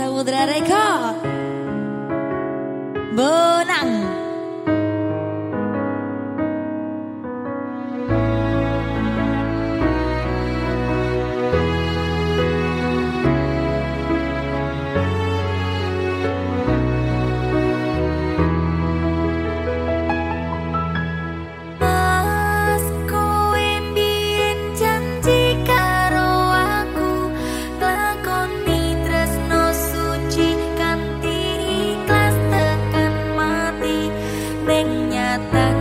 samudra reka Bonang mengatakan